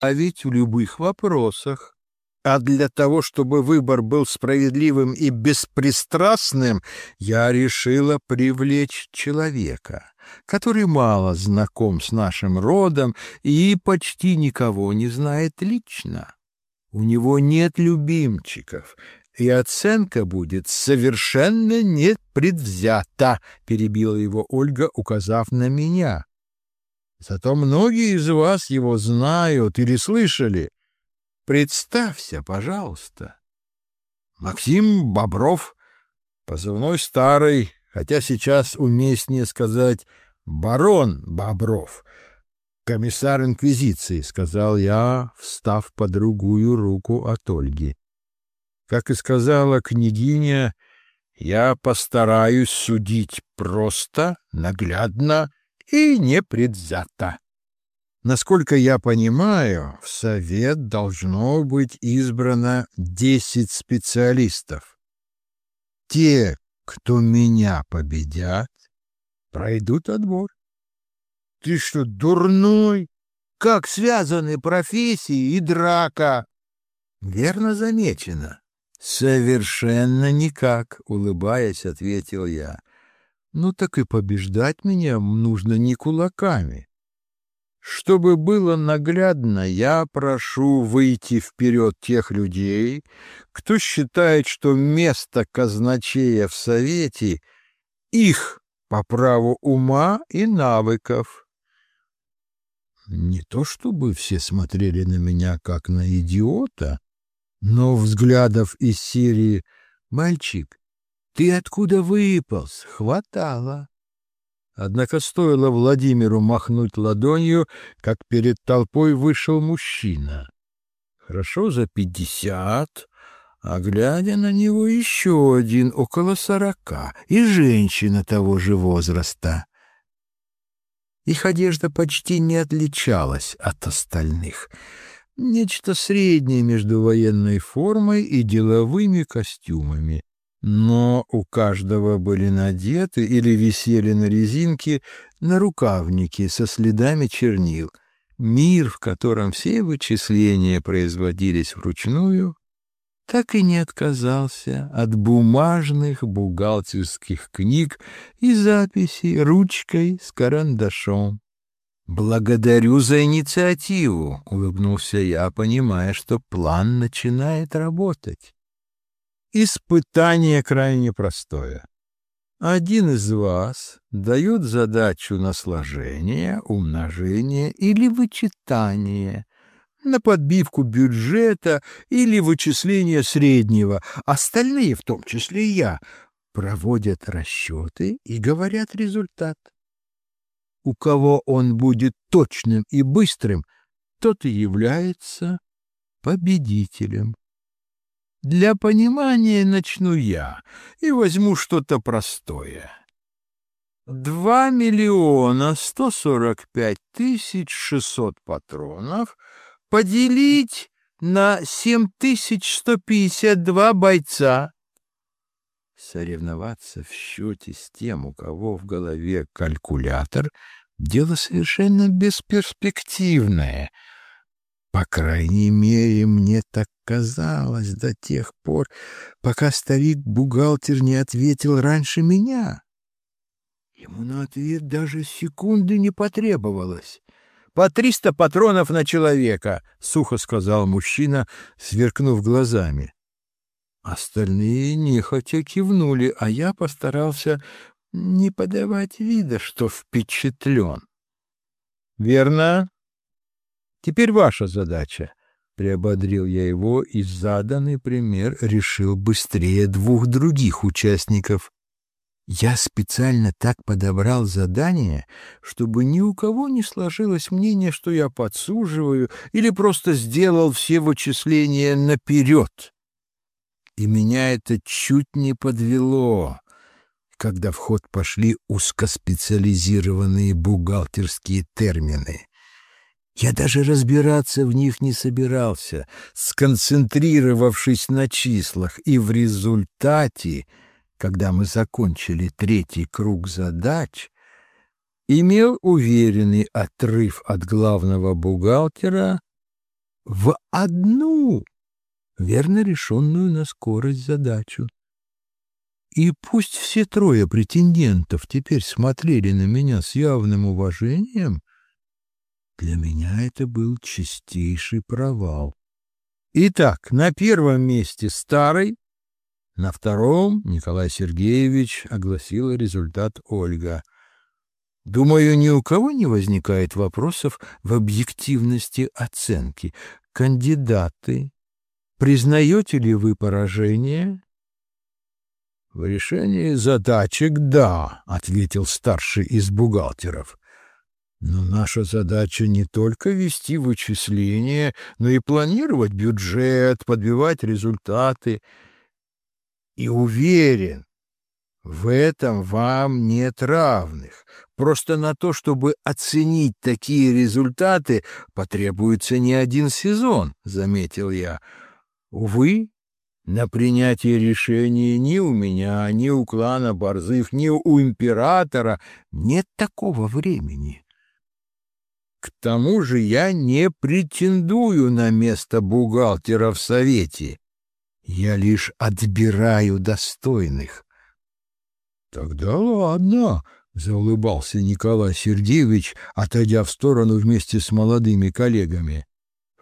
а ведь в любых вопросах. А для того, чтобы выбор был справедливым и беспристрастным, я решила привлечь человека, который мало знаком с нашим родом и почти никого не знает лично. У него нет любимчиков, и оценка будет совершенно непредвзята, — перебила его Ольга, указав на меня. Зато многие из вас его знают или слышали. Представься, пожалуйста. Максим Бобров, позывной старый, хотя сейчас уместнее сказать барон Бобров, комиссар инквизиции, сказал я, встав по другую руку от Ольги. Как и сказала княгиня, я постараюсь судить просто, наглядно и непредвзято. Насколько я понимаю, в совет должно быть избрано десять специалистов. Те, кто меня победят, пройдут отбор. Ты что, дурной? Как связаны профессии и драка? Верно замечено. Совершенно никак, улыбаясь, ответил я. Ну так и побеждать меня нужно не кулаками. Чтобы было наглядно, я прошу выйти вперед тех людей, кто считает, что место казначея в Совете — их по праву ума и навыков. Не то чтобы все смотрели на меня как на идиота, но взглядов из серии «Мальчик, ты откуда выполз?» хватало. Однако стоило Владимиру махнуть ладонью, как перед толпой вышел мужчина. Хорошо за пятьдесят, а глядя на него еще один около сорока, и женщина того же возраста. Их одежда почти не отличалась от остальных. Нечто среднее между военной формой и деловыми костюмами но у каждого были надеты или висели на резинке нарукавники со следами чернил. Мир, в котором все вычисления производились вручную, так и не отказался от бумажных бухгалтерских книг и записей ручкой с карандашом. «Благодарю за инициативу», — улыбнулся я, понимая, что план начинает работать. Испытание крайне простое. Один из вас дает задачу на сложение, умножение или вычитание, на подбивку бюджета или вычисление среднего. Остальные, в том числе и я, проводят расчеты и говорят результат. У кого он будет точным и быстрым, тот и является победителем. Для понимания начну я и возьму что-то простое. Два миллиона сто сорок пять тысяч шестьсот патронов поделить на семь тысяч сто пятьдесят два бойца. Соревноваться в счете с тем, у кого в голове калькулятор, дело совершенно бесперспективное — по крайней мере, мне так казалось до тех пор, пока старик-бухгалтер не ответил раньше меня. Ему на ответ даже секунды не потребовалось. «По триста патронов на человека», — сухо сказал мужчина, сверкнув глазами. Остальные нехотя кивнули, а я постарался не подавать вида, что впечатлен. «Верно?» Теперь ваша задача. Приободрил я его и заданный пример решил быстрее двух других участников. Я специально так подобрал задание, чтобы ни у кого не сложилось мнение, что я подсуживаю или просто сделал все вычисления наперед. И меня это чуть не подвело, когда в ход пошли узкоспециализированные бухгалтерские термины. Я даже разбираться в них не собирался, сконцентрировавшись на числах, и в результате, когда мы закончили третий круг задач, имел уверенный отрыв от главного бухгалтера в одну верно решенную на скорость задачу. И пусть все трое претендентов теперь смотрели на меня с явным уважением, для меня это был чистейший провал. Итак, на первом месте старый, на втором Николай Сергеевич огласила результат Ольга. Думаю, ни у кого не возникает вопросов в объективности оценки. Кандидаты, признаете ли вы поражение? В решении задачек «да», — ответил старший из бухгалтеров. Но наша задача не только вести вычисления, но и планировать бюджет, подбивать результаты. И уверен, в этом вам нет равных. Просто на то, чтобы оценить такие результаты, потребуется не один сезон, — заметил я. Увы, на принятие решений ни у меня, ни у клана Борзых, ни у императора нет такого времени. К тому же я не претендую на место бухгалтера в Совете. Я лишь отбираю достойных. — Тогда ладно, — заулыбался Николай Сергеевич, отойдя в сторону вместе с молодыми коллегами.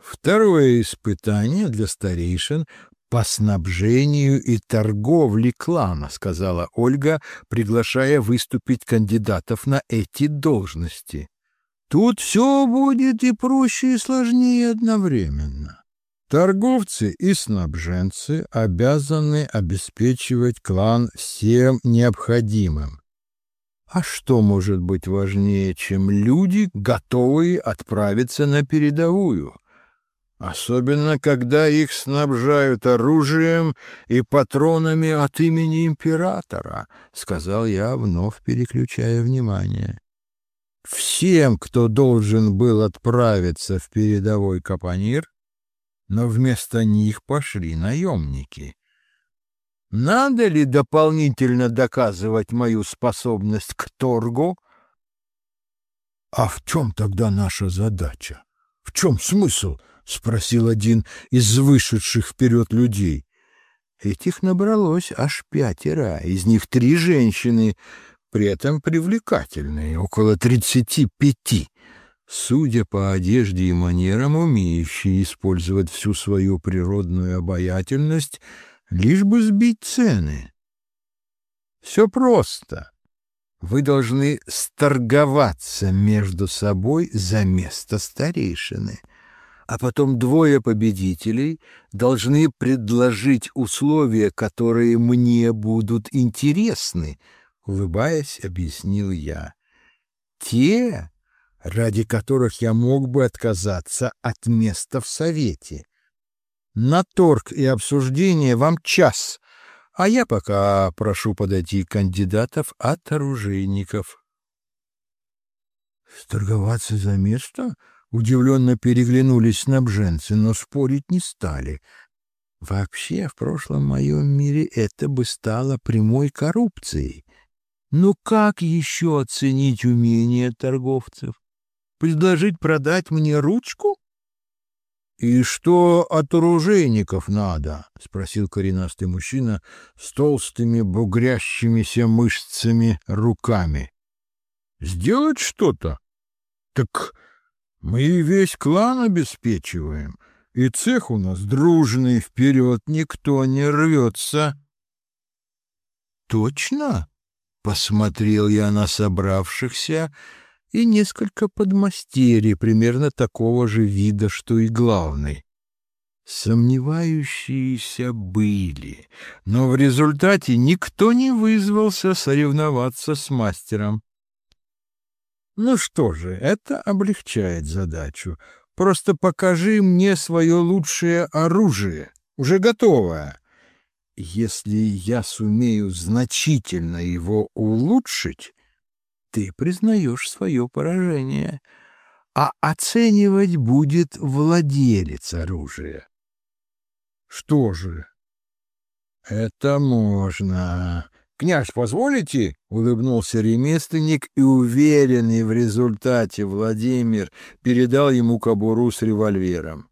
Второе испытание для старейшин по снабжению и торговле клана, сказала Ольга, приглашая выступить кандидатов на эти должности. Тут все будет и проще, и сложнее одновременно. Торговцы и снабженцы обязаны обеспечивать клан всем необходимым. А что может быть важнее, чем люди, готовые отправиться на передовую? Особенно, когда их снабжают оружием и патронами от имени императора, — сказал я, вновь переключая внимание всем, кто должен был отправиться в передовой Капонир, но вместо них пошли наемники. Надо ли дополнительно доказывать мою способность к торгу? А в чем тогда наша задача? В чем смысл? — спросил один из вышедших вперед людей. Этих набралось аж пятеро, из них три женщины, при этом привлекательные, около тридцати пяти, судя по одежде и манерам, умеющие использовать всю свою природную обаятельность, лишь бы сбить цены. Все просто. Вы должны сторговаться между собой за место старейшины, а потом двое победителей должны предложить условия, которые мне будут интересны — улыбаясь, объяснил я. Те, ради которых я мог бы отказаться от места в совете. На торг и обсуждение вам час, а я пока прошу подойти кандидатов от оружейников. Сторговаться за место? Удивленно переглянулись снабженцы, но спорить не стали. Вообще, в прошлом моем мире это бы стало прямой коррупцией. Но как еще оценить умение торговцев? Предложить продать мне ручку? — И что от оружейников надо? — спросил коренастый мужчина с толстыми бугрящимися мышцами руками. — Сделать что-то? Так мы весь клан обеспечиваем, и цех у нас дружный, вперед никто не рвется. — Точно? Посмотрел я на собравшихся и несколько подмастерий примерно такого же вида, что и главный. Сомневающиеся были, но в результате никто не вызвался соревноваться с мастером. Ну что же, это облегчает задачу. Просто покажи мне свое лучшее оружие, уже готовое. Если я сумею значительно его улучшить, ты признаешь свое поражение, а оценивать будет владелец оружия. Что же? Это можно. Князь, позволите? Улыбнулся ремесленник, и уверенный в результате Владимир передал ему кобуру с револьвером.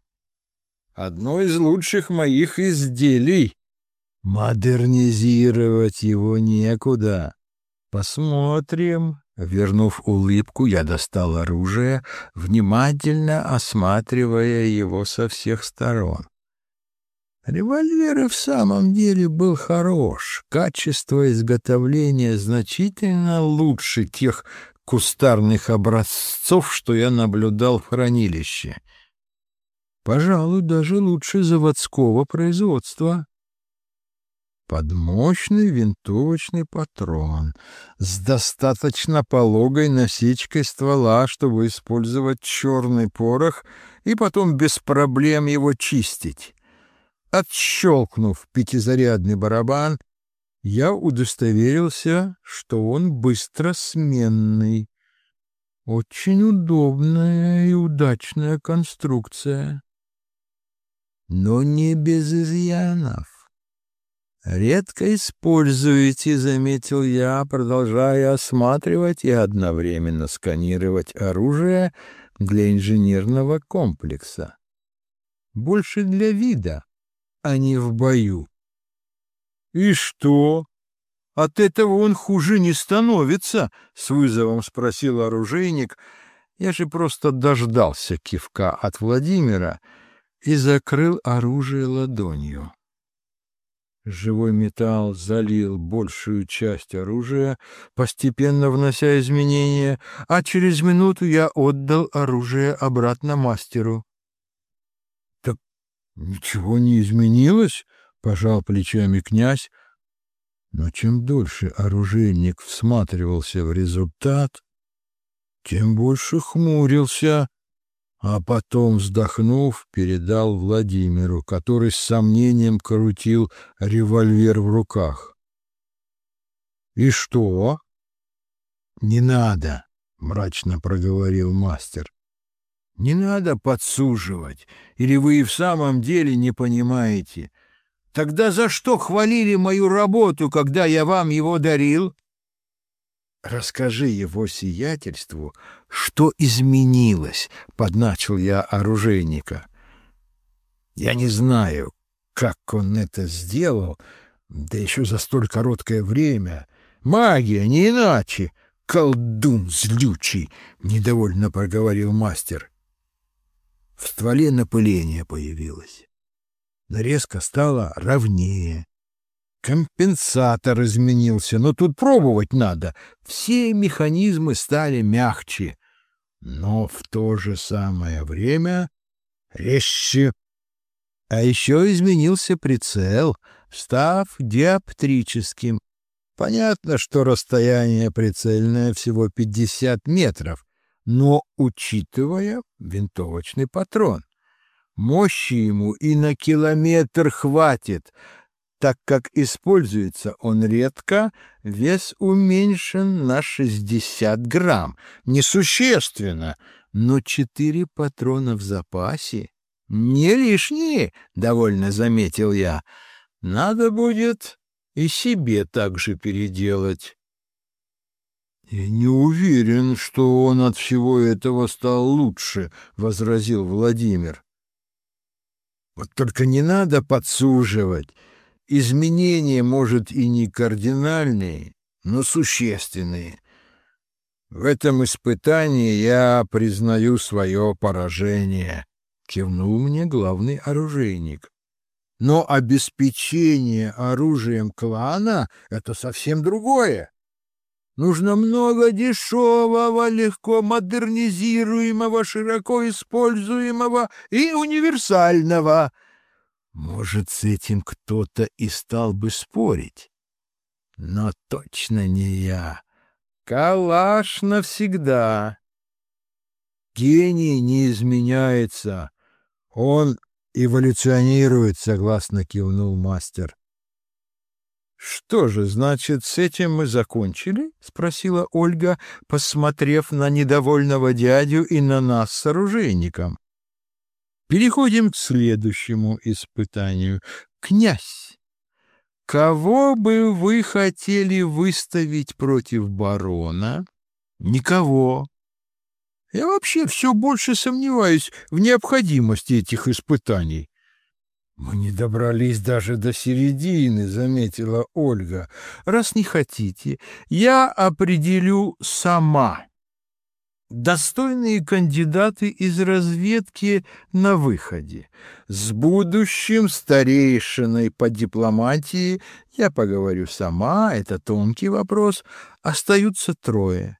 одно из лучших моих изделий. Модернизировать его некуда. Посмотрим. Вернув улыбку, я достал оружие, внимательно осматривая его со всех сторон. Револьвер и в самом деле был хорош. Качество изготовления значительно лучше тех кустарных образцов, что я наблюдал в хранилище. Пожалуй, даже лучше заводского производства. Под мощный винтовочный патрон с достаточно пологой насечкой ствола, чтобы использовать черный порох и потом без проблем его чистить. Отщелкнув пятизарядный барабан, я удостоверился, что он быстросменный. Очень удобная и удачная конструкция. Но не без изъянов. «Редко используете», — заметил я, продолжая осматривать и одновременно сканировать оружие для инженерного комплекса. «Больше для вида, а не в бою. «И что? От этого он хуже не становится?» — с вызовом спросил оружейник. Я же просто дождался кивка от Владимира и закрыл оружие ладонью. Живой металл залил большую часть оружия, постепенно внося изменения, а через минуту я отдал оружие обратно мастеру. Ничего не изменилось, пожал плечами князь, но чем дольше оружейник всматривался в результат, тем больше хмурился, а потом, вздохнув, передал Владимиру, который с сомнением крутил револьвер в руках. «И что?» «Не надо», — мрачно проговорил мастер. Не надо подсуживать, или вы и в самом деле не понимаете. Тогда за что хвалили мою работу, когда я вам его дарил? Расскажи его сиятельству, что изменилось, — подначил я оружейника. Я не знаю, как он это сделал, да еще за столь короткое время. Магия, не иначе. Колдун злючий, — недовольно проговорил мастер. — в стволе напыление появилось. Нарезка стала ровнее. Компенсатор изменился, но тут пробовать надо. Все механизмы стали мягче, но в то же самое время резче. А еще изменился прицел, став диоптрическим. Понятно, что расстояние прицельное всего 50 метров, но учитывая винтовочный патрон. Мощи ему и на километр хватит, так как используется он редко, вес уменьшен на 60 грамм. Несущественно, но четыре патрона в запасе не лишние, — довольно заметил я. Надо будет и себе так же переделать. «Я не уверен, что он от всего этого стал лучше», — возразил Владимир. «Вот только не надо подсуживать. Изменения, может, и не кардинальные, но существенные. В этом испытании я признаю свое поражение», — кивнул мне главный оружейник. «Но обеспечение оружием клана — это совсем другое. Нужно много дешевого, легко модернизируемого, широко используемого и универсального. Может, с этим кто-то и стал бы спорить. Но точно не я. Калаш навсегда. Гений не изменяется. Он эволюционирует, согласно кивнул мастер. «Что же, значит, с этим мы закончили?» — спросила Ольга, посмотрев на недовольного дядю и на нас с оружейником. «Переходим к следующему испытанию. Князь, кого бы вы хотели выставить против барона?» «Никого. Я вообще все больше сомневаюсь в необходимости этих испытаний. «Мы не добрались даже до середины», — заметила Ольга. «Раз не хотите, я определю сама. Достойные кандидаты из разведки на выходе. С будущим старейшиной по дипломатии я поговорю сама, это тонкий вопрос. Остаются трое.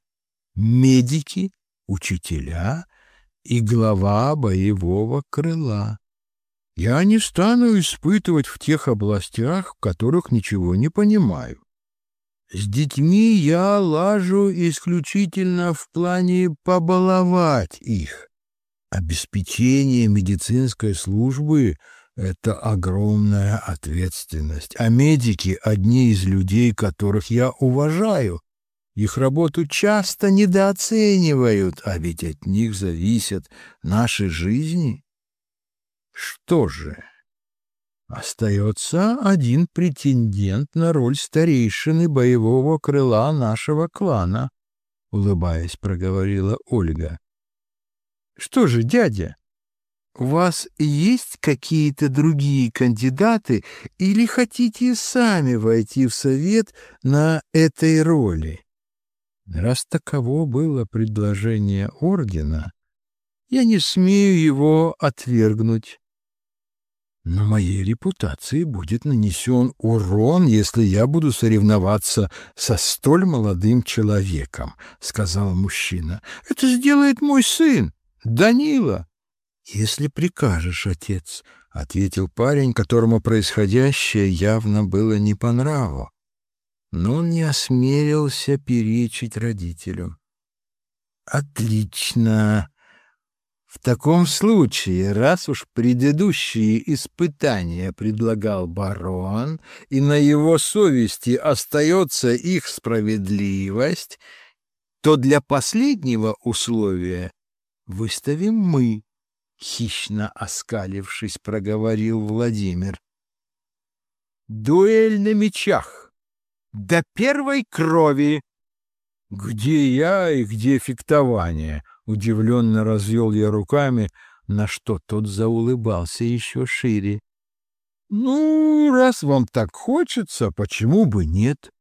Медики, учителя и глава боевого крыла. Я не стану испытывать в тех областях, в которых ничего не понимаю. С детьми я лажу исключительно в плане побаловать их. Обеспечение медицинской службы — это огромная ответственность, а медики — одни из людей, которых я уважаю. Их работу часто недооценивают, а ведь от них зависят наши жизни. Что же, остается один претендент на роль старейшины боевого крыла нашего клана, — улыбаясь, проговорила Ольга. — Что же, дядя, у вас есть какие-то другие кандидаты или хотите сами войти в совет на этой роли? Раз таково было предложение ордена, я не смею его отвергнуть. Но моей репутации будет нанесен урон, если я буду соревноваться со столь молодым человеком, — сказал мужчина. — Это сделает мой сын, Данила. — Если прикажешь, отец, — ответил парень, которому происходящее явно было не по нраву. Но он не осмелился перечить родителю. — Отлично, в таком случае, раз уж предыдущие испытания предлагал барон, и на его совести остается их справедливость, то для последнего условия выставим мы, — хищно оскалившись, проговорил Владимир. Дуэль на мечах. До первой крови. Где я и где фехтование? — Удивленно развел я руками, на что тот заулыбался еще шире. «Ну, раз вам так хочется, почему бы нет?»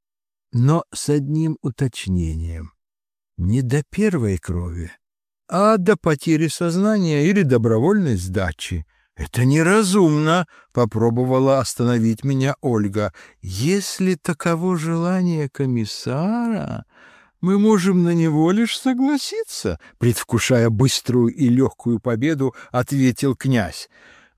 Но с одним уточнением. Не до первой крови, а до потери сознания или добровольной сдачи. «Это неразумно!» — попробовала остановить меня Ольга. «Если таково желание комиссара...» мы можем на него лишь согласиться, предвкушая быструю и легкую победу, ответил князь.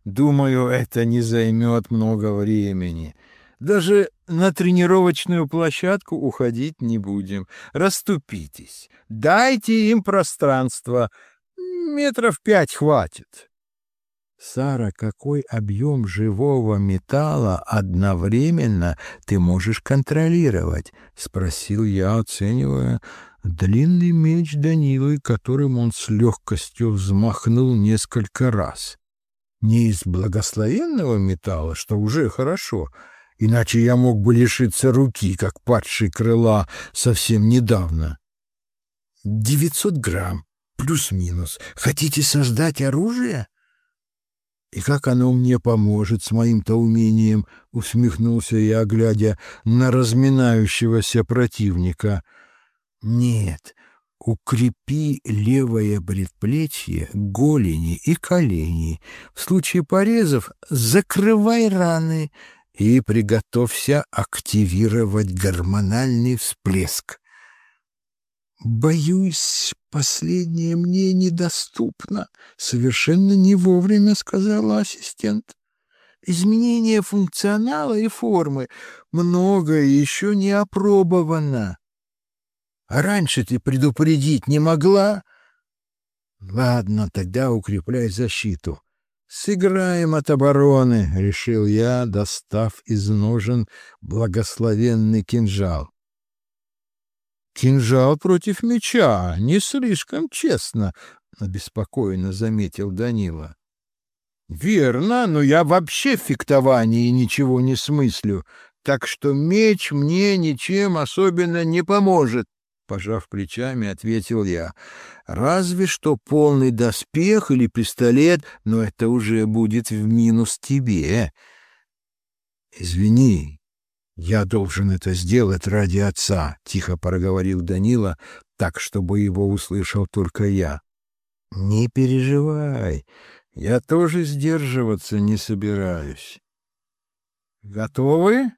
Думаю, это не займет много времени. Даже на тренировочную площадку уходить не будем. Раступитесь. Дайте им пространство. Метров пять хватит. Сара, какой объем живого металла одновременно ты можешь контролировать? спросил я, оценивая длинный меч Данилы, которым он с легкостью взмахнул несколько раз. Не из благословенного металла, что уже хорошо, иначе я мог бы лишиться руки, как падший крыла совсем недавно. Девятьсот грамм, плюс-минус. Хотите создать оружие? И как оно мне поможет с моим-то умением, усмехнулся я, глядя на разминающегося противника. Нет, укрепи левое предплечье, голени и колени. В случае порезов закрывай раны и приготовься активировать гормональный всплеск. Боюсь, последнее мне недоступно. Совершенно не вовремя, сказала ассистент. Изменение функционала и формы многое еще не опробовано. А раньше ты предупредить не могла? Ладно, тогда укрепляй защиту. Сыграем от обороны, решил я, достав из ножен благословенный кинжал. Кинжал против меча, не слишком честно, — обеспокоенно заметил Данила. — Верно, но я вообще в фехтовании ничего не смыслю, так что меч мне ничем особенно не поможет. пожав плечами, ответил я. Разве что полный доспех или пистолет, но это уже будет в минус тебе. Извини, я должен это сделать ради отца, тихо проговорил Данила, так, чтобы его услышал только я. Не переживай, я тоже сдерживаться не собираюсь. Готовы?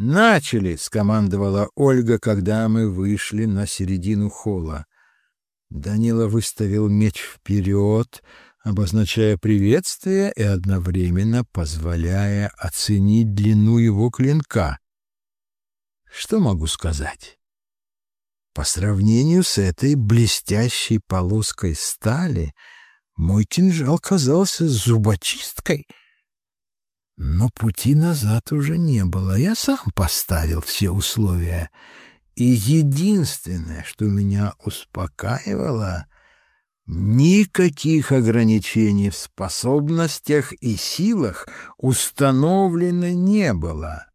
«Начали!» — скомандовала Ольга, когда мы вышли на середину холла. Данила выставил меч вперед, обозначая приветствие и одновременно позволяя оценить длину его клинка. Что могу сказать? По сравнению с этой блестящей полоской стали, мой кинжал казался зубочисткой — но пути назад уже не было. Я сам поставил все условия. И единственное, что меня успокаивало, никаких ограничений в способностях и силах установлено не было.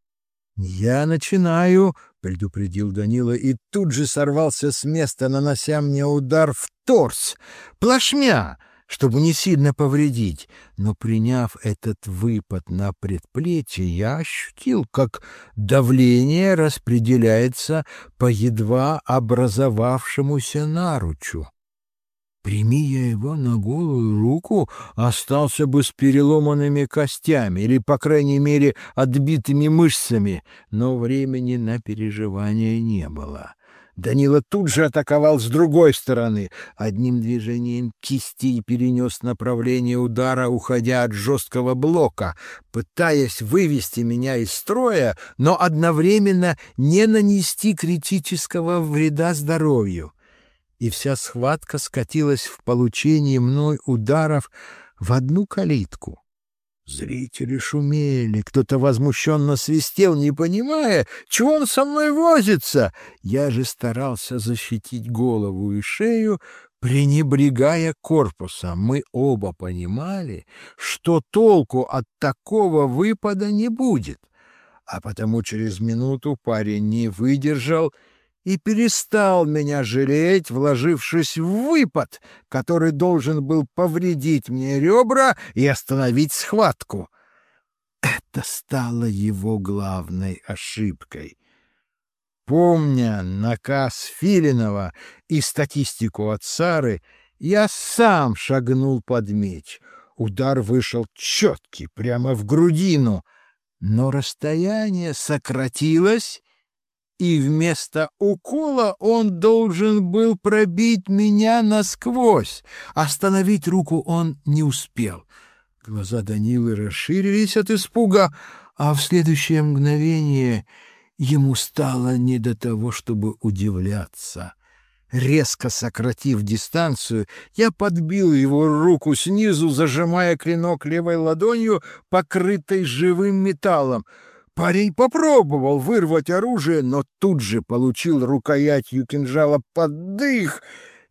«Я начинаю», — предупредил Данила, и тут же сорвался с места, нанося мне удар в торс. «Плашмя!» чтобы не сильно повредить, но, приняв этот выпад на предплечье, я ощутил, как давление распределяется по едва образовавшемуся наручу. Прими я его на голую руку, остался бы с переломанными костями или, по крайней мере, отбитыми мышцами, но времени на переживания не было. Данила тут же атаковал с другой стороны. Одним движением кисти перенес направление удара, уходя от жесткого блока, пытаясь вывести меня из строя, но одновременно не нанести критического вреда здоровью. И вся схватка скатилась в получении мной ударов в одну калитку. Зрители шумели, кто-то возмущенно свистел, не понимая, чего он со мной возится. Я же старался защитить голову и шею, пренебрегая корпусом. Мы оба понимали, что толку от такого выпада не будет. А потому через минуту парень не выдержал и перестал меня жалеть, вложившись в выпад, который должен был повредить мне ребра и остановить схватку. Это стало его главной ошибкой. Помня наказ Филинова и статистику от Сары, я сам шагнул под меч. Удар вышел четкий, прямо в грудину, но расстояние сократилось, и вместо укола он должен был пробить меня насквозь. Остановить руку он не успел. Глаза Данилы расширились от испуга, а в следующее мгновение ему стало не до того, чтобы удивляться. Резко сократив дистанцию, я подбил его руку снизу, зажимая клинок левой ладонью, покрытой живым металлом — Парень попробовал вырвать оружие, но тут же получил рукоятью кинжала под дых.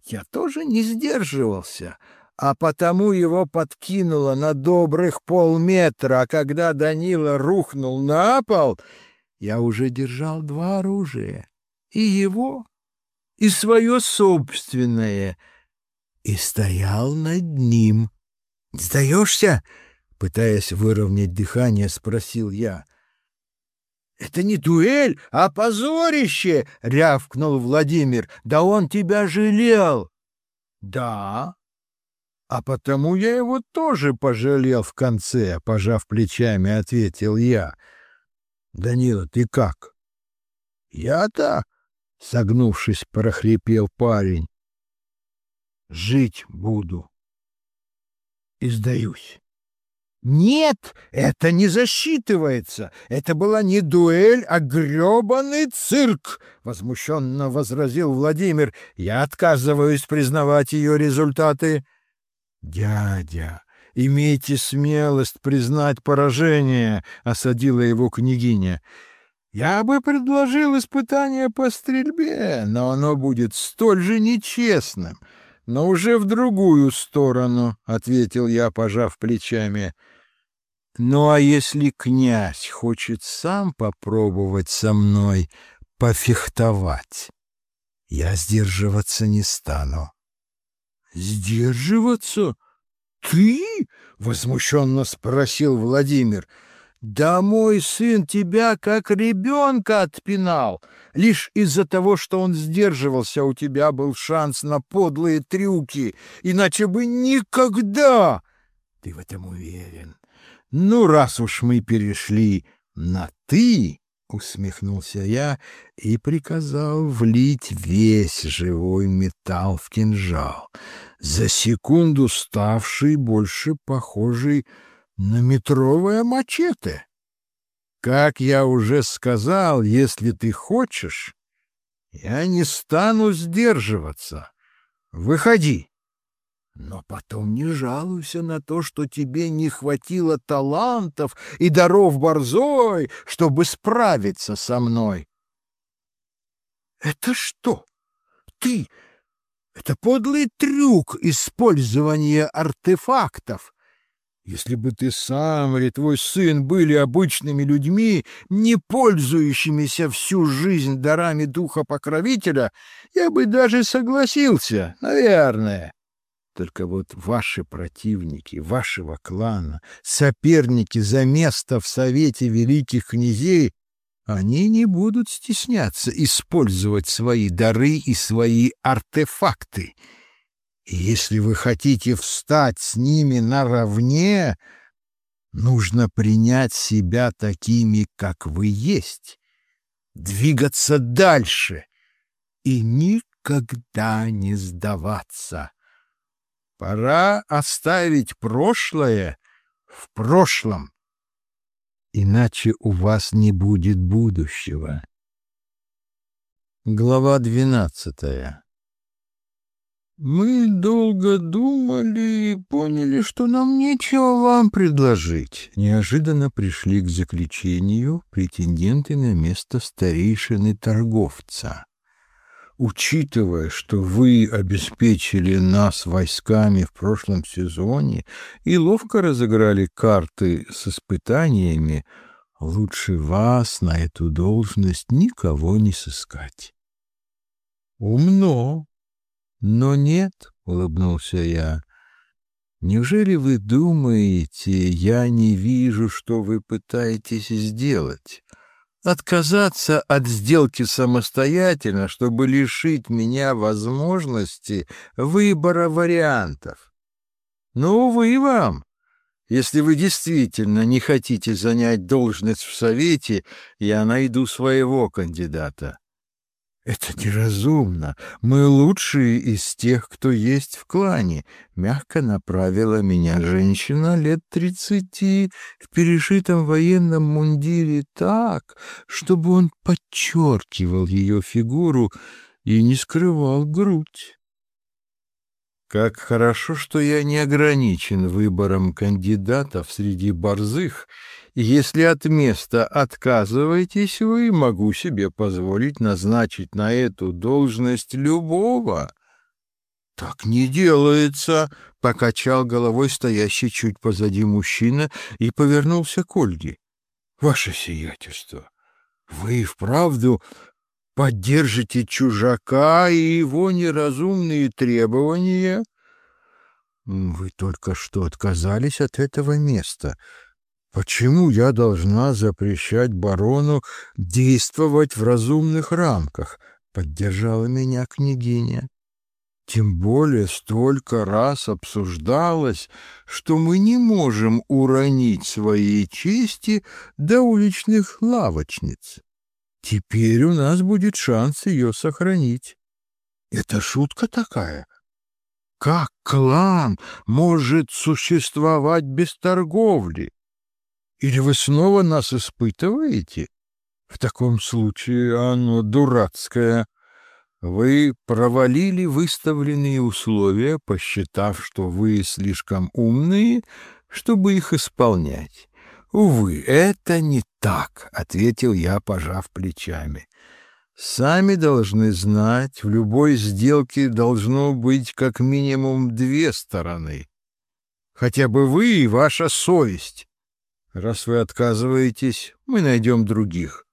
Я тоже не сдерживался, а потому его подкинуло на добрых полметра, а когда Данила рухнул на пол, я уже держал два оружия — и его, и свое собственное, и стоял над ним. «Сдаешься?» — пытаясь выровнять дыхание, спросил я. «Это не дуэль, а позорище!» — рявкнул Владимир. «Да он тебя жалел!» «Да, а потому я его тоже пожалел в конце», — пожав плечами, ответил я. «Данила, ты как?» «Я так», — согнувшись, прохрипел парень. «Жить буду и сдаюсь». «Нет, это не засчитывается. Это была не дуэль, а грёбаный цирк!» — возмущенно возразил Владимир. «Я отказываюсь признавать ее результаты». «Дядя, имейте смелость признать поражение», — осадила его княгиня. «Я бы предложил испытание по стрельбе, но оно будет столь же нечестным» но уже в другую сторону, — ответил я, пожав плечами. Ну а если князь хочет сам попробовать со мной пофехтовать? Я сдерживаться не стану. Сдерживаться? Ты? Возмущенно спросил Владимир. Да мой сын тебя как ребенка отпинал. Лишь из-за того, что он сдерживался, у тебя был шанс на подлые трюки, иначе бы никогда. Ты в этом уверен? Ну, раз уж мы перешли на «ты», — усмехнулся я и приказал влить весь живой металл в кинжал, за секунду ставший больше похожий на метровое мачете. Как я уже сказал, если ты хочешь, я не стану сдерживаться. Выходи. Но потом не жалуйся на то, что тебе не хватило талантов и даров борзой, чтобы справиться со мной. Это что? Ты? Это подлый трюк использования артефактов. Если бы ты сам или твой сын были обычными людьми, не пользующимися всю жизнь дарами духа-покровителя, я бы даже согласился, наверное. Только вот ваши противники, вашего клана, соперники за место в Совете Великих Князей, они не будут стесняться использовать свои дары и свои артефакты — и если вы хотите встать с ними наравне, нужно принять себя такими, как вы есть, двигаться дальше и никогда не сдаваться. Пора оставить прошлое в прошлом, иначе у вас не будет будущего. Глава двенадцатая мы долго думали и поняли, что нам нечего вам предложить. Неожиданно пришли к заключению претенденты на место старейшины торговца. Учитывая, что вы обеспечили нас войсками в прошлом сезоне и ловко разыграли карты с испытаниями, лучше вас на эту должность никого не сыскать. Умно, но нет, — улыбнулся я. Неужели вы думаете, я не вижу, что вы пытаетесь сделать? Отказаться от сделки самостоятельно, чтобы лишить меня возможности выбора вариантов. Ну, вы вам. Если вы действительно не хотите занять должность в Совете, я найду своего кандидата. «Это неразумно. Мы лучшие из тех, кто есть в клане», — мягко направила меня женщина лет тридцати в перешитом военном мундире так, чтобы он подчеркивал ее фигуру и не скрывал грудь. Как хорошо, что я не ограничен выбором кандидатов среди борзых если от места отказываетесь вы, могу себе позволить назначить на эту должность любого. — Так не делается, — покачал головой стоящий чуть позади мужчина и повернулся к Ольге. — Ваше сиятельство, вы вправду поддержите чужака и его неразумные требования? — Вы только что отказались от этого места, Почему я должна запрещать барону действовать в разумных рамках? Поддержала меня княгиня. Тем более столько раз обсуждалось, что мы не можем уронить своей чести до уличных лавочниц. Теперь у нас будет шанс ее сохранить. Это шутка такая. Как клан может существовать без торговли? Или вы снова нас испытываете? В таком случае оно дурацкое. Вы провалили выставленные условия, посчитав, что вы слишком умные, чтобы их исполнять. Увы, это не так, — ответил я, пожав плечами. Сами должны знать, в любой сделке должно быть как минимум две стороны. Хотя бы вы и ваша совесть. Раз вы отказываетесь, мы найдем других.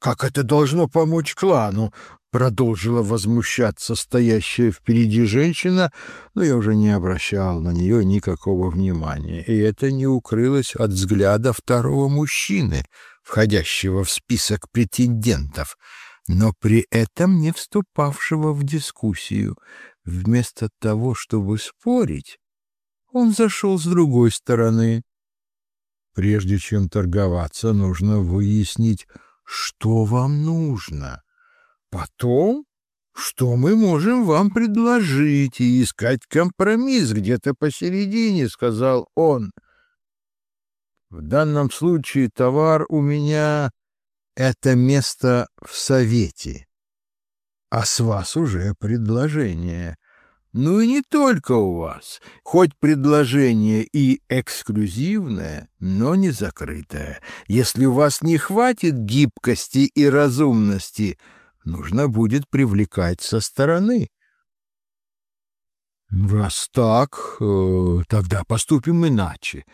Как это должно помочь клану? Продолжила возмущаться стоящая впереди женщина, но я уже не обращал на нее никакого внимания, и это не укрылось от взгляда второго мужчины, входящего в список претендентов, но при этом не вступавшего в дискуссию. Вместо того, чтобы спорить, он зашел с другой стороны. Прежде чем торговаться, нужно выяснить, что вам нужно. Потом, что мы можем вам предложить и искать компромисс где-то посередине, — сказал он. В данном случае товар у меня — это место в совете, а с вас уже предложение. Ну и не только у вас, хоть предложение и эксклюзивное, но не закрытое. Если у вас не хватит гибкости и разумности, нужно будет привлекать со стороны. Раз так, э, тогда поступим иначе.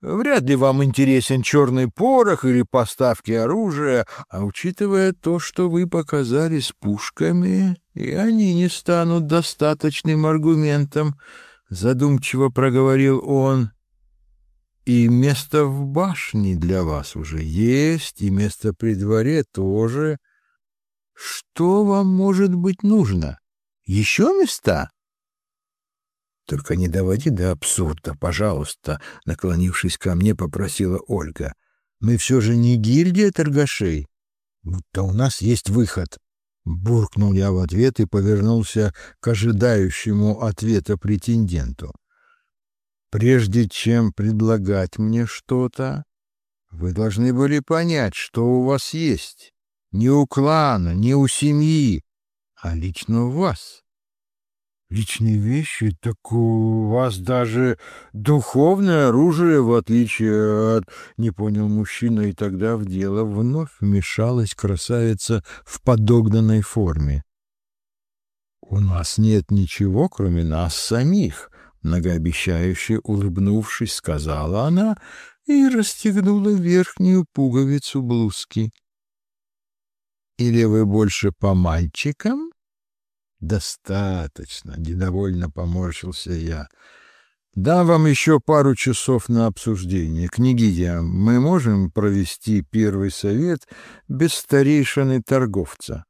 Вряд ли вам интересен черный порох или поставки оружия, а учитывая то, что вы показали с пушками, и они не станут достаточным аргументом, — задумчиво проговорил он. И место в башне для вас уже есть, и место при дворе тоже. Что вам может быть нужно? Еще места? Только не доводи до абсурда, пожалуйста, наклонившись ко мне, попросила Ольга. Мы все же не гильдия торгашей. Будто у нас есть выход. Буркнул я в ответ и повернулся к ожидающему ответа претенденту. Прежде чем предлагать мне что-то, вы должны были понять, что у вас есть. Не у клана, не у семьи, а лично у вас личные вещи, так у вас даже духовное оружие, в отличие от... Не понял мужчина, и тогда в дело вновь вмешалась красавица в подогнанной форме. «У нас нет ничего, кроме нас самих», — многообещающе улыбнувшись, сказала она и расстегнула верхнюю пуговицу блузки. «Или вы больше по мальчикам?» «Достаточно», — недовольно поморщился я. «Дам вам еще пару часов на обсуждение. Княгиня, мы можем провести первый совет без старейшины торговца?»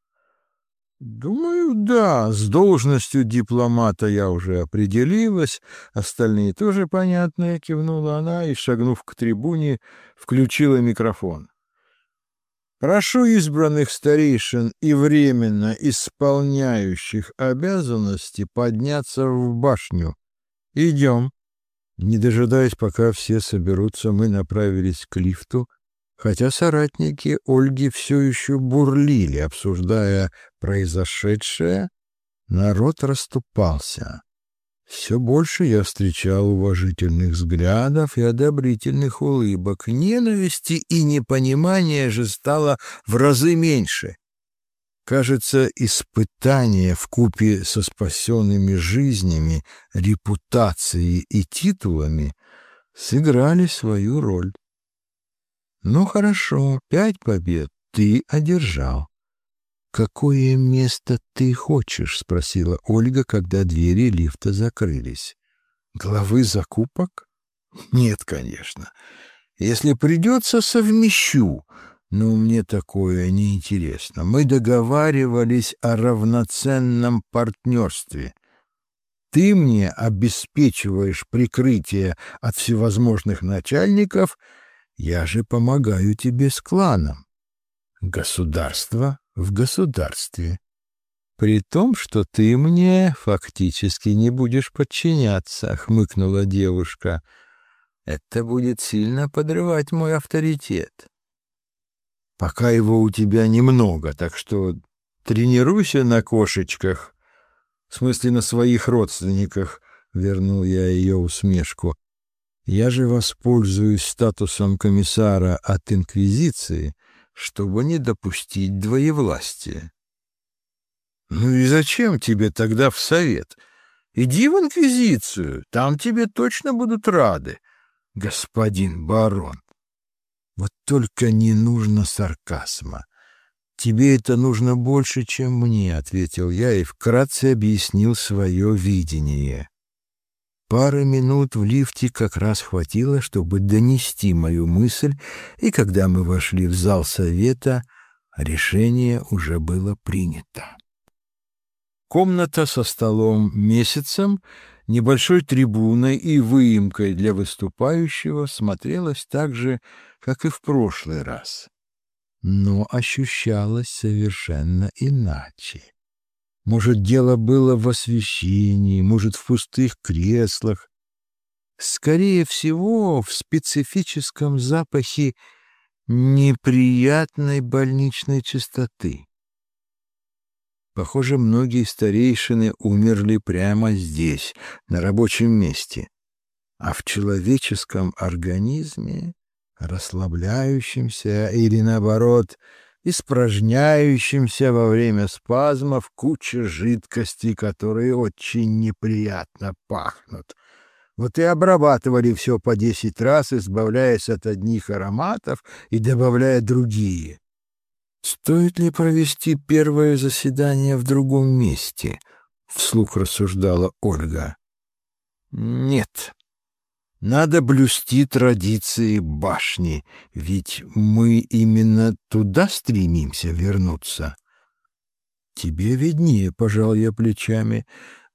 «Думаю, да. С должностью дипломата я уже определилась. Остальные тоже понятно», — кивнула она и, шагнув к трибуне, включила микрофон. Прошу избранных старейшин и временно исполняющих обязанности подняться в башню. Идем. Не дожидаясь, пока все соберутся, мы направились к лифту, хотя соратники Ольги все еще бурлили, обсуждая произошедшее, народ расступался. Все больше я встречал уважительных взглядов и одобрительных улыбок. Ненависти и непонимания же стало в разы меньше. Кажется, испытания в купе со спасенными жизнями, репутацией и титулами сыграли свою роль. Ну хорошо, пять побед ты одержал. «Какое место ты хочешь?» — спросила Ольга, когда двери лифта закрылись. «Главы закупок?» «Нет, конечно. Если придется, совмещу. Но мне такое неинтересно. Мы договаривались о равноценном партнерстве. Ты мне обеспечиваешь прикрытие от всевозможных начальников, я же помогаю тебе с кланом. Государство в государстве. При том, что ты мне фактически не будешь подчиняться, хмыкнула девушка. Это будет сильно подрывать мой авторитет. Пока его у тебя немного, так что тренируйся на кошечках, в смысле на своих родственниках, вернул я ее усмешку. Я же воспользуюсь статусом комиссара от инквизиции чтобы не допустить двоевластия. Ну и зачем тебе тогда в совет? Иди в инквизицию, там тебе точно будут рады, господин барон. Вот только не нужно сарказма. «Тебе это нужно больше, чем мне», — ответил я и вкратце объяснил свое видение. Пары минут в лифте как раз хватило, чтобы донести мою мысль, и когда мы вошли в зал совета, решение уже было принято. Комната со столом месяцем, небольшой трибуной и выемкой для выступающего смотрелась так же, как и в прошлый раз но ощущалось совершенно иначе. Может, дело было в освещении, может, в пустых креслах. Скорее всего, в специфическом запахе неприятной больничной чистоты. Похоже, многие старейшины умерли прямо здесь, на рабочем месте. А в человеческом организме расслабляющимся или, наоборот, испражняющимся во время спазмов куча жидкостей, которые очень неприятно пахнут. Вот и обрабатывали все по десять раз, избавляясь от одних ароматов и добавляя другие. «Стоит ли провести первое заседание в другом месте?» — вслух рассуждала Ольга. «Нет», надо блюсти традиции башни, ведь мы именно туда стремимся вернуться. Тебе виднее, пожал я плечами.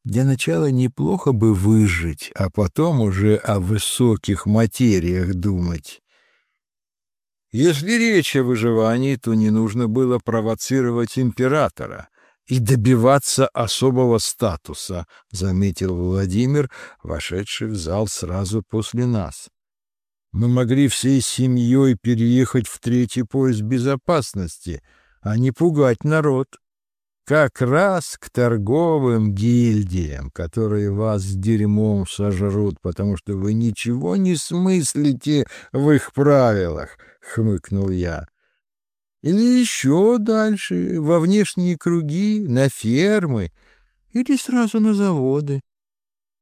Для начала неплохо бы выжить, а потом уже о высоких материях думать. Если речь о выживании, то не нужно было провоцировать императора и добиваться особого статуса, — заметил Владимир, вошедший в зал сразу после нас. Мы могли всей семьей переехать в третий пояс безопасности, а не пугать народ. Как раз к торговым гильдиям, которые вас с дерьмом сожрут, потому что вы ничего не смыслите в их правилах, — хмыкнул я. Или еще дальше, во внешние круги, на фермы или сразу на заводы.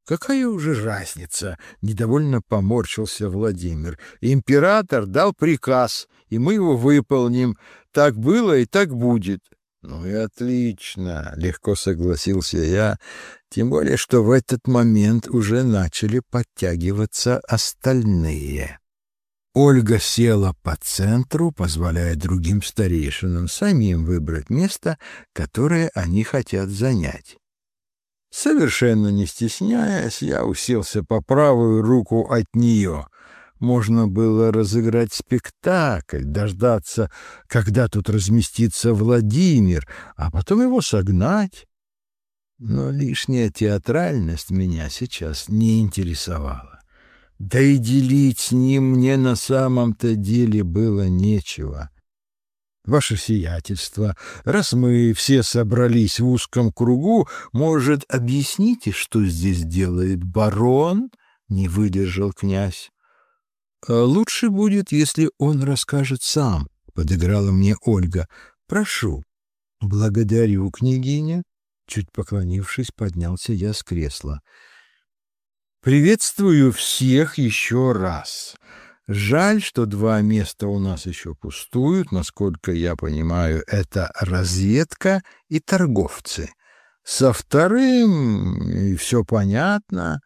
Какая уже разница? Недовольно поморщился Владимир. Император дал приказ, и мы его выполним. Так было и так будет. Ну и отлично, легко согласился я, тем более что в этот момент уже начали подтягиваться остальные. Ольга села по центру, позволяя другим старейшинам самим выбрать место, которое они хотят занять. Совершенно не стесняясь, я уселся по правую руку от нее. Можно было разыграть спектакль, дождаться, когда тут разместится Владимир, а потом его согнать. Но лишняя театральность меня сейчас не интересовала. Да и делить с ним мне на самом-то деле было нечего. Ваше сиятельство, раз мы все собрались в узком кругу, может, объясните, что здесь делает барон? Не выдержал князь. «А лучше будет, если он расскажет сам, подыграла мне Ольга. Прошу. Благодарю, княгиня. Чуть поклонившись, поднялся я с кресла. Приветствую всех еще раз. Жаль, что два места у нас еще пустуют. Насколько я понимаю, это разведка и торговцы. Со вторым и все понятно.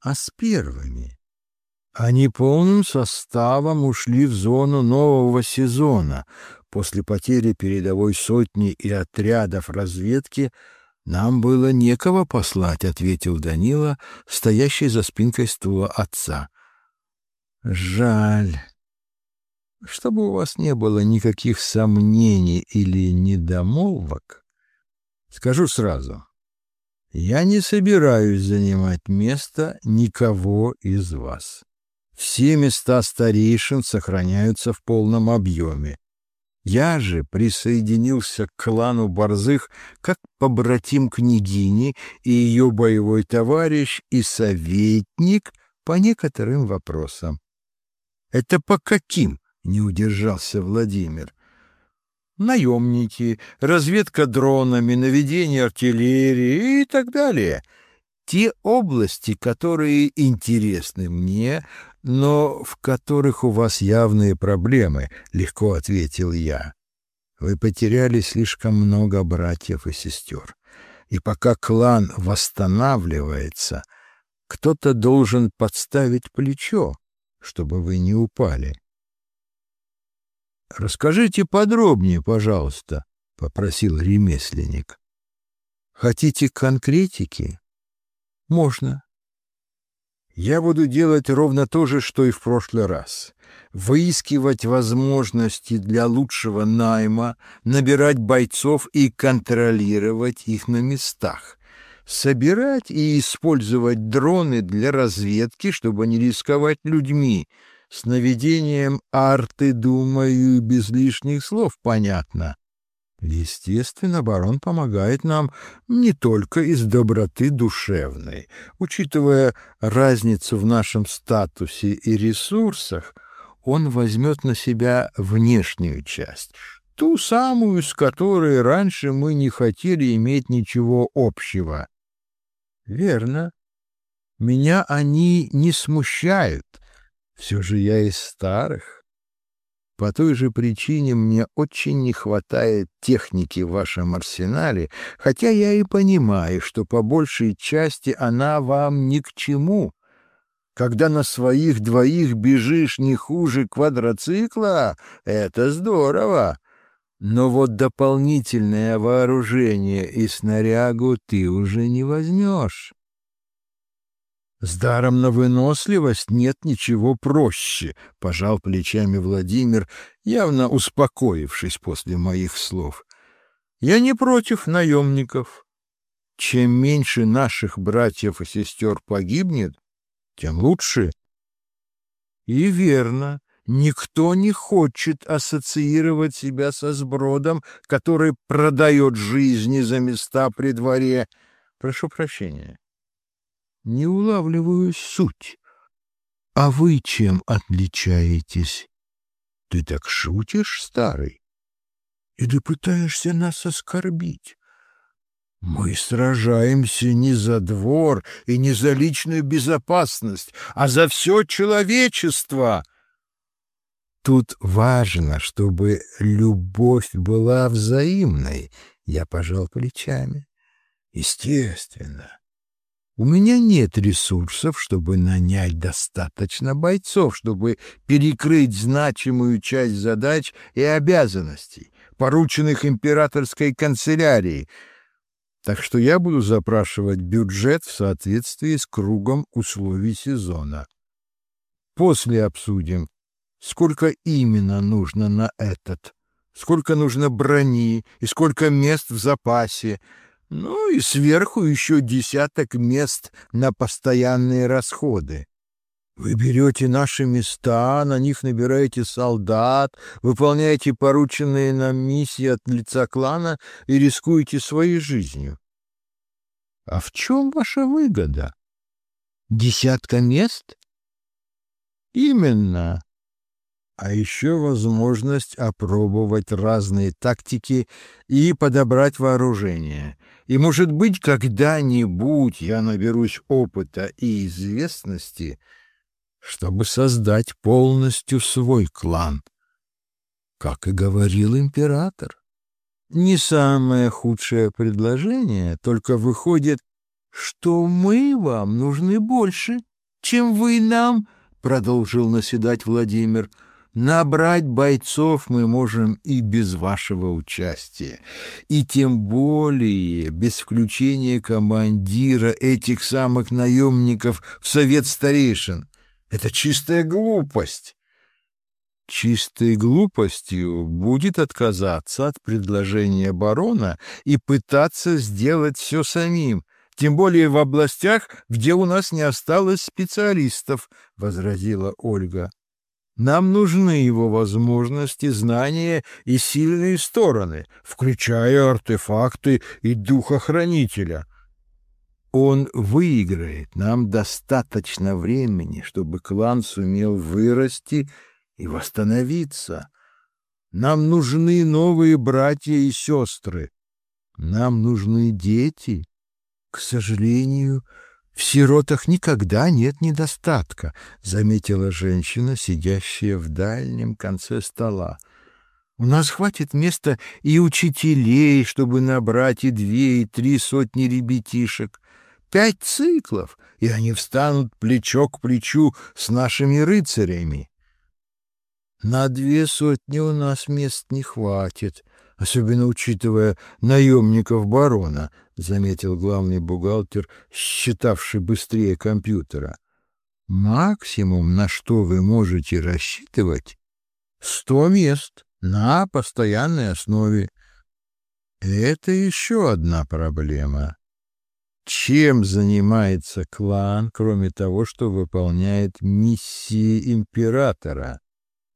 А с первыми? Они полным составом ушли в зону нового сезона. После потери передовой сотни и отрядов разведки — «Нам было некого послать», — ответил Данила, стоящий за спинкой стула отца. «Жаль. Чтобы у вас не было никаких сомнений или недомолвок, скажу сразу, я не собираюсь занимать место никого из вас. Все места старейшин сохраняются в полном объеме. Я же присоединился к клану Борзых как побратим княгини и ее боевой товарищ и советник по некоторым вопросам. — Это по каким? — не удержался Владимир. — Наемники, разведка дронами, наведение артиллерии и так далее. Те области, которые интересны мне, но в которых у вас явные проблемы, — легко ответил я. Вы потеряли слишком много братьев и сестер. И пока клан восстанавливается, кто-то должен подставить плечо, чтобы вы не упали. «Расскажите подробнее, пожалуйста», — попросил ремесленник. «Хотите конкретики?» «Можно». «Я буду делать ровно то же, что и в прошлый раз. Выискивать возможности для лучшего найма, набирать бойцов и контролировать их на местах собирать и использовать дроны для разведки, чтобы не рисковать людьми, с наведением арты, думаю, без лишних слов понятно. Естественно, барон помогает нам не только из доброты душевной. Учитывая разницу в нашем статусе и ресурсах, он возьмет на себя внешнюю часть, ту самую, с которой раньше мы не хотели иметь ничего общего. Верно. Меня они не смущают, все же я из старых. По той же причине мне очень не хватает техники в вашем арсенале, хотя я и понимаю, что по большей части она вам ни к чему. Когда на своих двоих бежишь не хуже квадроцикла, это здорово. Но вот дополнительное вооружение и снарягу ты уже не возьмешь. С даром на выносливость нет ничего проще, — пожал плечами Владимир, явно успокоившись после моих слов. Я не против наемников. Чем меньше наших братьев и сестер погибнет, тем лучше. И верно, никто не хочет ассоциировать себя со сбродом, который продает жизни за места при дворе. Прошу прощения не улавливаю суть. А вы чем отличаетесь? Ты так шутишь, старый? Или пытаешься нас оскорбить? Мы сражаемся не за двор и не за личную безопасность, а за все человечество. Тут важно, чтобы любовь была взаимной. Я пожал плечами. Естественно. У меня нет ресурсов, чтобы нанять достаточно бойцов, чтобы перекрыть значимую часть задач и обязанностей, порученных императорской канцелярии, так что я буду запрашивать бюджет в соответствии с кругом условий сезона. После обсудим, сколько именно нужно на этот, сколько нужно брони и сколько мест в запасе, ну и сверху еще десяток мест на постоянные расходы. Вы берете наши места, на них набираете солдат, выполняете порученные нам миссии от лица клана и рискуете своей жизнью. А в чем ваша выгода? Десятка мест? Именно а еще возможность опробовать разные тактики и подобрать вооружение. И, может быть, когда-нибудь я наберусь опыта и известности, чтобы создать полностью свой клан. Как и говорил император. Не самое худшее предложение, только выходит, что мы вам нужны больше, чем вы нам, — продолжил наседать Владимир, — Набрать бойцов мы можем и без вашего участия, и тем более без включения командира этих самых наемников в совет старейшин. Это чистая глупость. Чистой глупостью будет отказаться от предложения барона и пытаться сделать все самим, тем более в областях, где у нас не осталось специалистов, — возразила Ольга. Нам нужны его возможности, знания и сильные стороны, включая артефакты и духохранителя. Он выиграет нам достаточно времени, чтобы клан сумел вырасти и восстановиться. Нам нужны новые братья и сестры. Нам нужны дети. К сожалению, «В сиротах никогда нет недостатка», — заметила женщина, сидящая в дальнем конце стола. У нас хватит места и учителей, чтобы набрать и две, и три сотни ребятишек. Пять циклов, и они встанут плечо к плечу с нашими рыцарями. На две сотни у нас мест не хватит, особенно учитывая наемников барона, — заметил главный бухгалтер, считавший быстрее компьютера. Максимум, на что вы можете рассчитывать, — сто мест на постоянной основе. Это еще одна проблема. Чем занимается клан, кроме того, что выполняет миссии императора?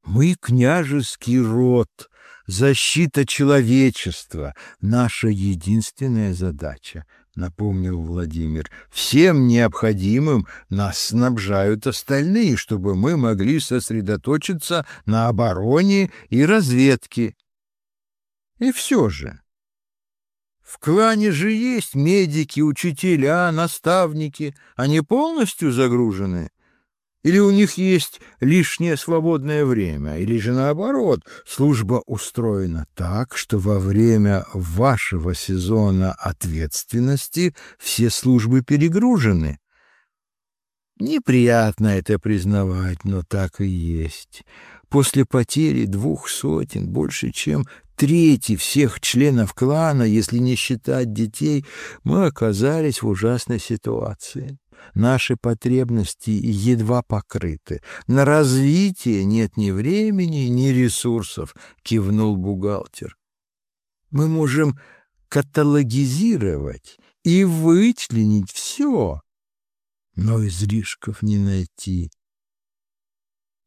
Мы княжеский род, защита человечества — наша единственная задача, — напомнил Владимир. Всем необходимым нас снабжают остальные, чтобы мы могли сосредоточиться на обороне и разведке. И все же... В клане же есть медики, учителя, наставники. Они полностью загружены. Или у них есть лишнее свободное время, или же наоборот, служба устроена так, что во время вашего сезона ответственности все службы перегружены. Неприятно это признавать, но так и есть. После потери двух сотен, больше чем трети всех членов клана, если не считать детей, мы оказались в ужасной ситуации. Наши потребности едва покрыты. На развитие нет ни времени, ни ресурсов, кивнул бухгалтер. Мы можем каталогизировать и вычленить все, но излишков не найти.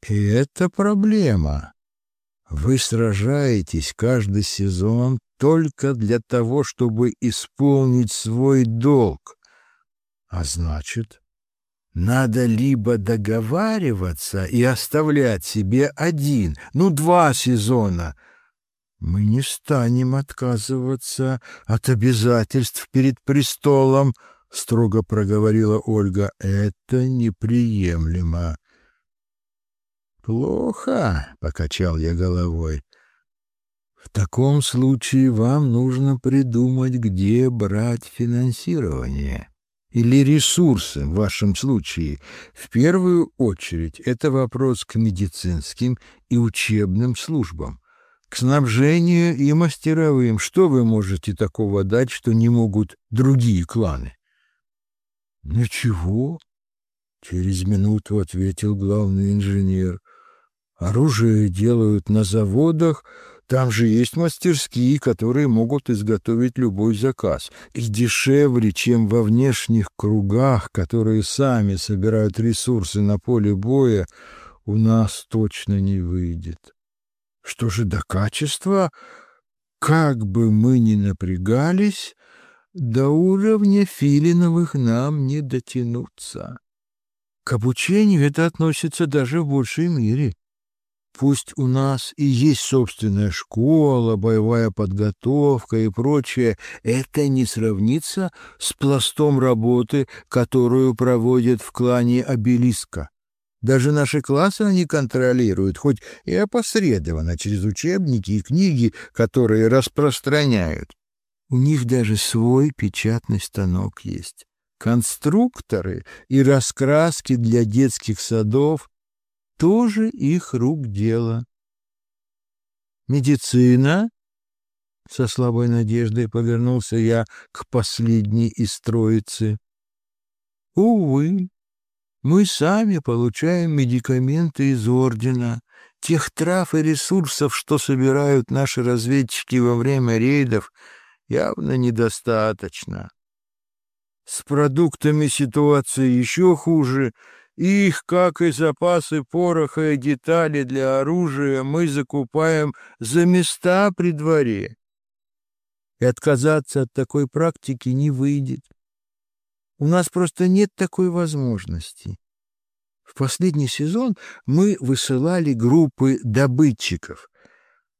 И это проблема. Вы сражаетесь каждый сезон только для того, чтобы исполнить свой долг. А значит, надо либо договариваться и оставлять себе один, ну, два сезона. Мы не станем отказываться от обязательств перед престолом, — строго проговорила Ольга. — Это неприемлемо. «Плохо», — покачал я головой. «В таком случае вам нужно придумать, где брать финансирование» или ресурсы в вашем случае. В первую очередь это вопрос к медицинским и учебным службам, к снабжению и мастеровым. Что вы можете такого дать, что не могут другие кланы? Ничего, через минуту ответил главный инженер. Оружие делают на заводах, там же есть мастерские, которые могут изготовить любой заказ. И дешевле, чем во внешних кругах, которые сами собирают ресурсы на поле боя, у нас точно не выйдет. Что же до качества? Как бы мы ни напрягались, до уровня Филиновых нам не дотянуться. К обучению это относится даже в большей мере. Пусть у нас и есть собственная школа, боевая подготовка и прочее, это не сравнится с пластом работы, которую проводят в клане обелиска. Даже наши классы они контролируют, хоть и опосредованно, через учебники и книги, которые распространяют. У них даже свой печатный станок есть. Конструкторы и раскраски для детских садов тоже их рук дело. Медицина? Со слабой надеждой повернулся я к последней из троицы. Увы, мы сами получаем медикаменты из ордена, тех трав и ресурсов, что собирают наши разведчики во время рейдов, явно недостаточно. С продуктами ситуация еще хуже — их, как и запасы пороха и детали для оружия, мы закупаем за места при дворе. И отказаться от такой практики не выйдет. У нас просто нет такой возможности. В последний сезон мы высылали группы добытчиков,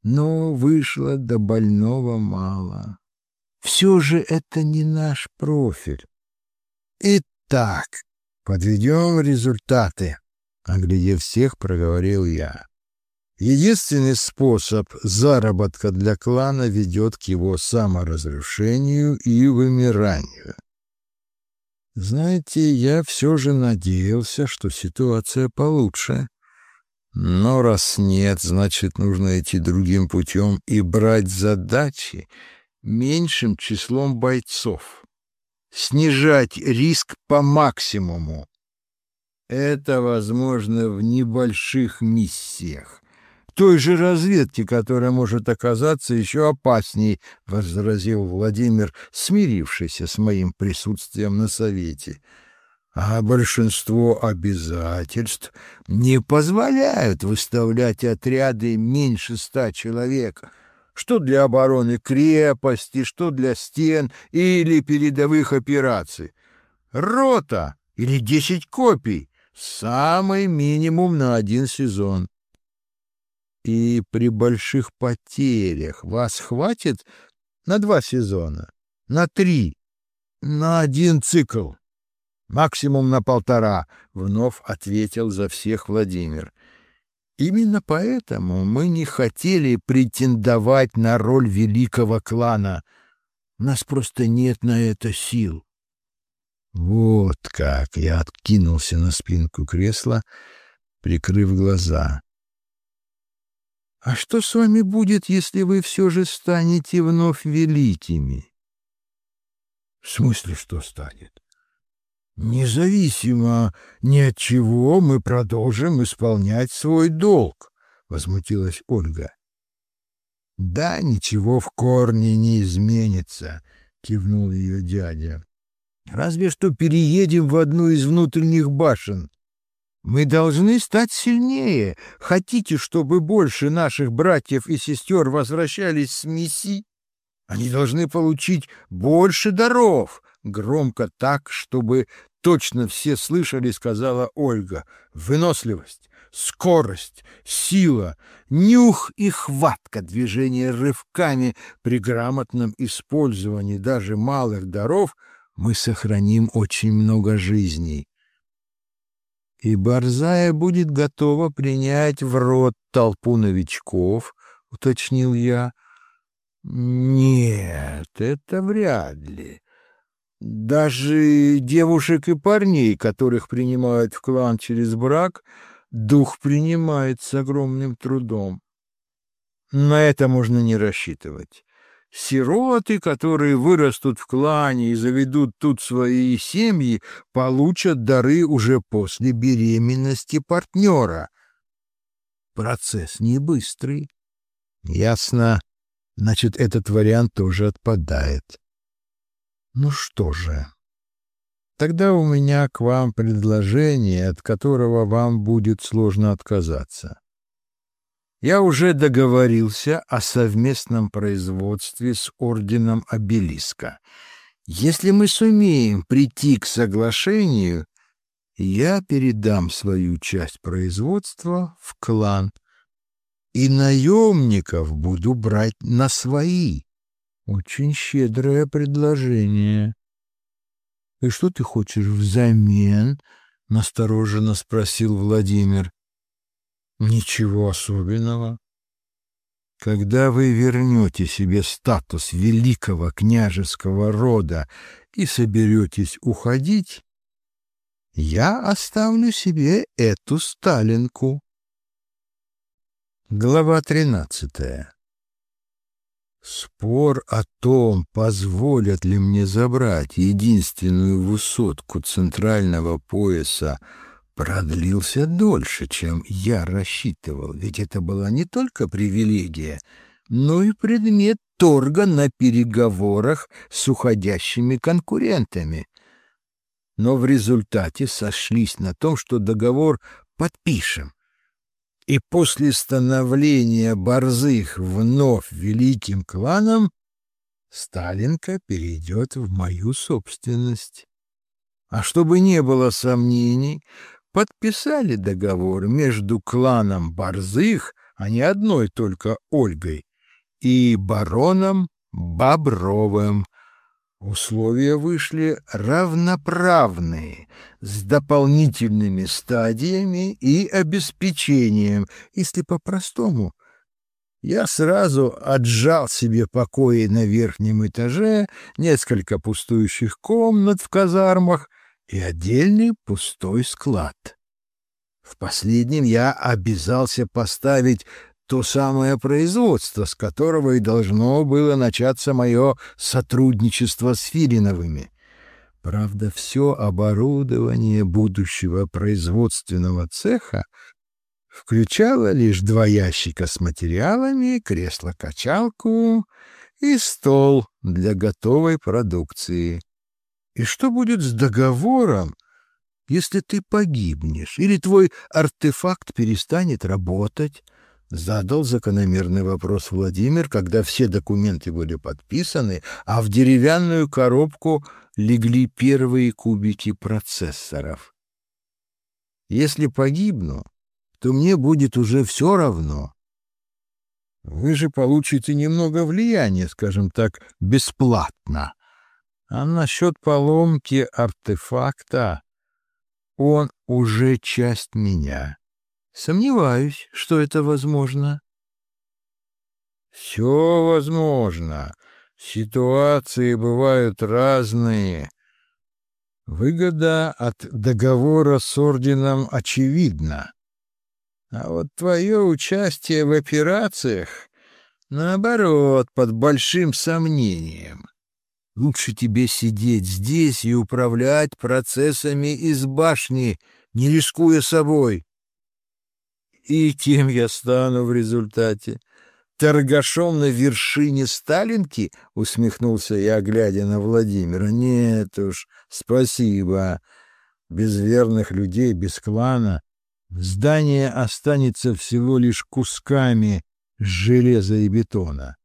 но вышло до больного мало. Все же это не наш профиль. Итак, Подведем результаты, — оглядев всех, проговорил я. Единственный способ заработка для клана ведет к его саморазрушению и вымиранию. Знаете, я все же надеялся, что ситуация получше. Но раз нет, значит, нужно идти другим путем и брать задачи меньшим числом бойцов. Снижать риск по максимуму. Это возможно в небольших миссиях той же разведки, которая может оказаться еще опасней, — возразил Владимир, смирившийся с моим присутствием на совете. А большинство обязательств не позволяют выставлять отряды меньше ста человек, что для обороны крепости, что для стен или передовых операций. Рота или десять копий — самый минимум на один сезон. И при больших потерях вас хватит на два сезона, на три, на один цикл, максимум на полтора, — вновь ответил за всех Владимир. Именно поэтому мы не хотели претендовать на роль великого клана. У нас просто нет на это сил. Вот как я откинулся на спинку кресла, прикрыв глаза. А что с вами будет, если вы все же станете вновь великими? В смысле, что станет? Независимо ни от чего мы продолжим исполнять свой долг, возмутилась Ольга. Да, ничего в корне не изменится, кивнул ее дядя. Разве что переедем в одну из внутренних башен. Мы должны стать сильнее. Хотите, чтобы больше наших братьев и сестер возвращались с миссий? Они должны получить больше даров. Громко так, чтобы точно все слышали, сказала Ольга. Выносливость, скорость, сила, нюх и хватка движения рывками при грамотном использовании даже малых даров мы сохраним очень много жизней и Борзая будет готова принять в рот толпу новичков, — уточнил я. — Нет, это вряд ли. Даже девушек и парней, которых принимают в клан через брак, дух принимает с огромным трудом. На это можно не рассчитывать. Сироты, которые вырастут в клане и заведут тут свои семьи, получат дары уже после беременности партнера. Процесс не быстрый. Ясно. Значит, этот вариант тоже отпадает. Ну что же, тогда у меня к вам предложение, от которого вам будет сложно отказаться. Я уже договорился о совместном производстве с орденом обелиска. Если мы сумеем прийти к соглашению, я передам свою часть производства в клан, и наемников буду брать на свои. Очень щедрое предложение. — И что ты хочешь взамен? — настороженно спросил Владимир. Ничего особенного. Когда вы вернете себе статус великого княжеского рода и соберетесь уходить, я оставлю себе эту сталинку. Глава тринадцатая. Спор о том, позволят ли мне забрать единственную высотку центрального пояса продлился дольше, чем я рассчитывал, ведь это была не только привилегия, но и предмет торга на переговорах с уходящими конкурентами. Но в результате сошлись на том, что договор подпишем. И после становления Борзых вновь великим кланом Сталинка перейдет в мою собственность. А чтобы не было сомнений, подписали договор между кланом Борзых, а не одной только Ольгой, и бароном Бобровым. Условия вышли равноправные, с дополнительными стадиями и обеспечением, если по-простому. Я сразу отжал себе покои на верхнем этаже, несколько пустующих комнат в казармах и отдельный пустой склад. В последнем я обязался поставить то самое производство, с которого и должно было начаться мое сотрудничество с Филиновыми. Правда, все оборудование будущего производственного цеха включало лишь два ящика с материалами, кресло-качалку и стол для готовой продукции. И что будет с договором, если ты погибнешь или твой артефакт перестанет работать? Задал закономерный вопрос Владимир, когда все документы были подписаны, а в деревянную коробку легли первые кубики процессоров. Если погибну, то мне будет уже все равно. Вы же получите немного влияния, скажем так, бесплатно. А насчет поломки артефакта он уже часть меня. Сомневаюсь, что это возможно. Все возможно. Ситуации бывают разные. Выгода от договора с орденом очевидна. А вот твое участие в операциях, наоборот, под большим сомнением. Лучше тебе сидеть здесь и управлять процессами из башни, не рискуя собой. И кем я стану в результате? Торгашом на вершине Сталинки? Усмехнулся я, глядя на Владимира. Нет уж, спасибо. Без верных людей, без клана здание останется всего лишь кусками железа и бетона.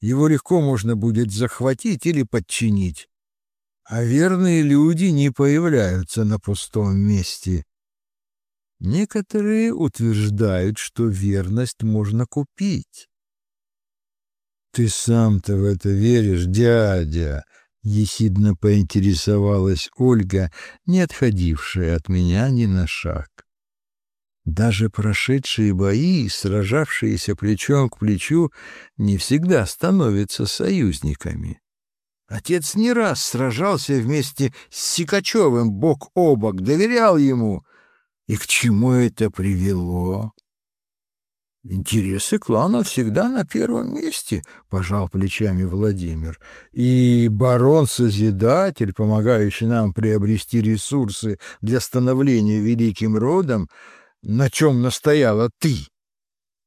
Его легко можно будет захватить или подчинить. А верные люди не появляются на пустом месте. Некоторые утверждают, что верность можно купить. «Ты сам-то в это веришь, дядя?» — ехидно поинтересовалась Ольга, не отходившая от меня ни на шаг. Даже прошедшие бои, сражавшиеся плечом к плечу, не всегда становятся союзниками. Отец не раз сражался вместе с Сикачевым бок о бок, доверял ему — и к чему это привело? Интересы клана всегда на первом месте, пожал плечами Владимир. И барон-созидатель, помогающий нам приобрести ресурсы для становления великим родом, на чем настояла ты,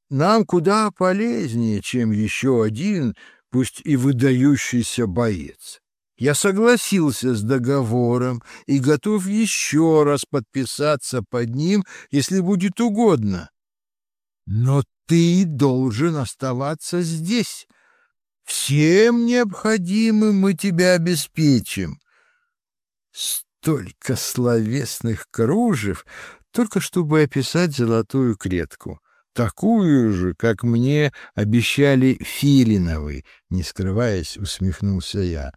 нам куда полезнее, чем еще один, пусть и выдающийся боец. Я согласился с договором и готов еще раз подписаться под ним, если будет угодно. Но ты должен оставаться здесь. Всем необходимым мы тебя обеспечим. Столько словесных кружев, только чтобы описать золотую клетку. Такую же, как мне обещали Филиновы, не скрываясь, усмехнулся я.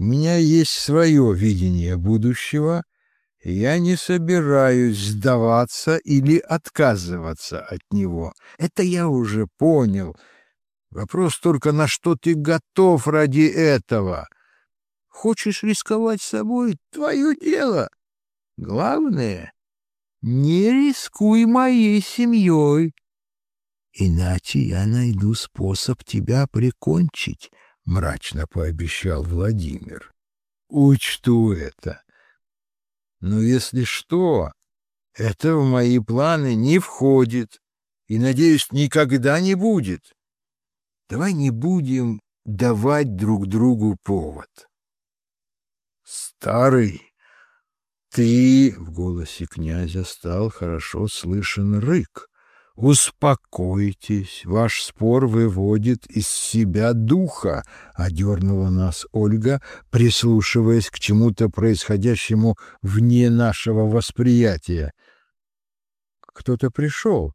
У меня есть свое видение будущего, и я не собираюсь сдаваться или отказываться от него. Это я уже понял. Вопрос только, на что ты готов ради этого. Хочешь рисковать собой — твое дело. Главное — не рискуй моей семьей. Иначе я найду способ тебя прикончить, — мрачно пообещал Владимир. «Учту это. Но если что, это в мои планы не входит и, надеюсь, никогда не будет. Давай не будем давать друг другу повод». «Старый, ты...» — в голосе князя стал хорошо слышен рык. «Успокойтесь, ваш спор выводит из себя духа», — одернула нас Ольга, прислушиваясь к чему-то происходящему вне нашего восприятия. «Кто-то пришел.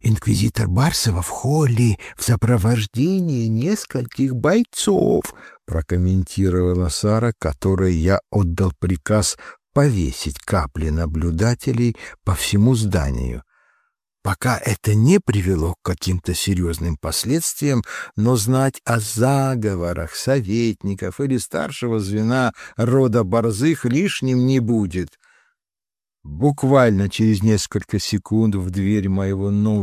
Инквизитор Барсова в холле в сопровождении нескольких бойцов, прокомментировала Сара, которой я отдал приказ повесить капли наблюдателей по всему зданию. Пока это не привело к каким-то серьезным последствиям, но знать о заговорах советников или старшего звена рода Борзых лишним не будет. Буквально через несколько секунд в дверь моего нового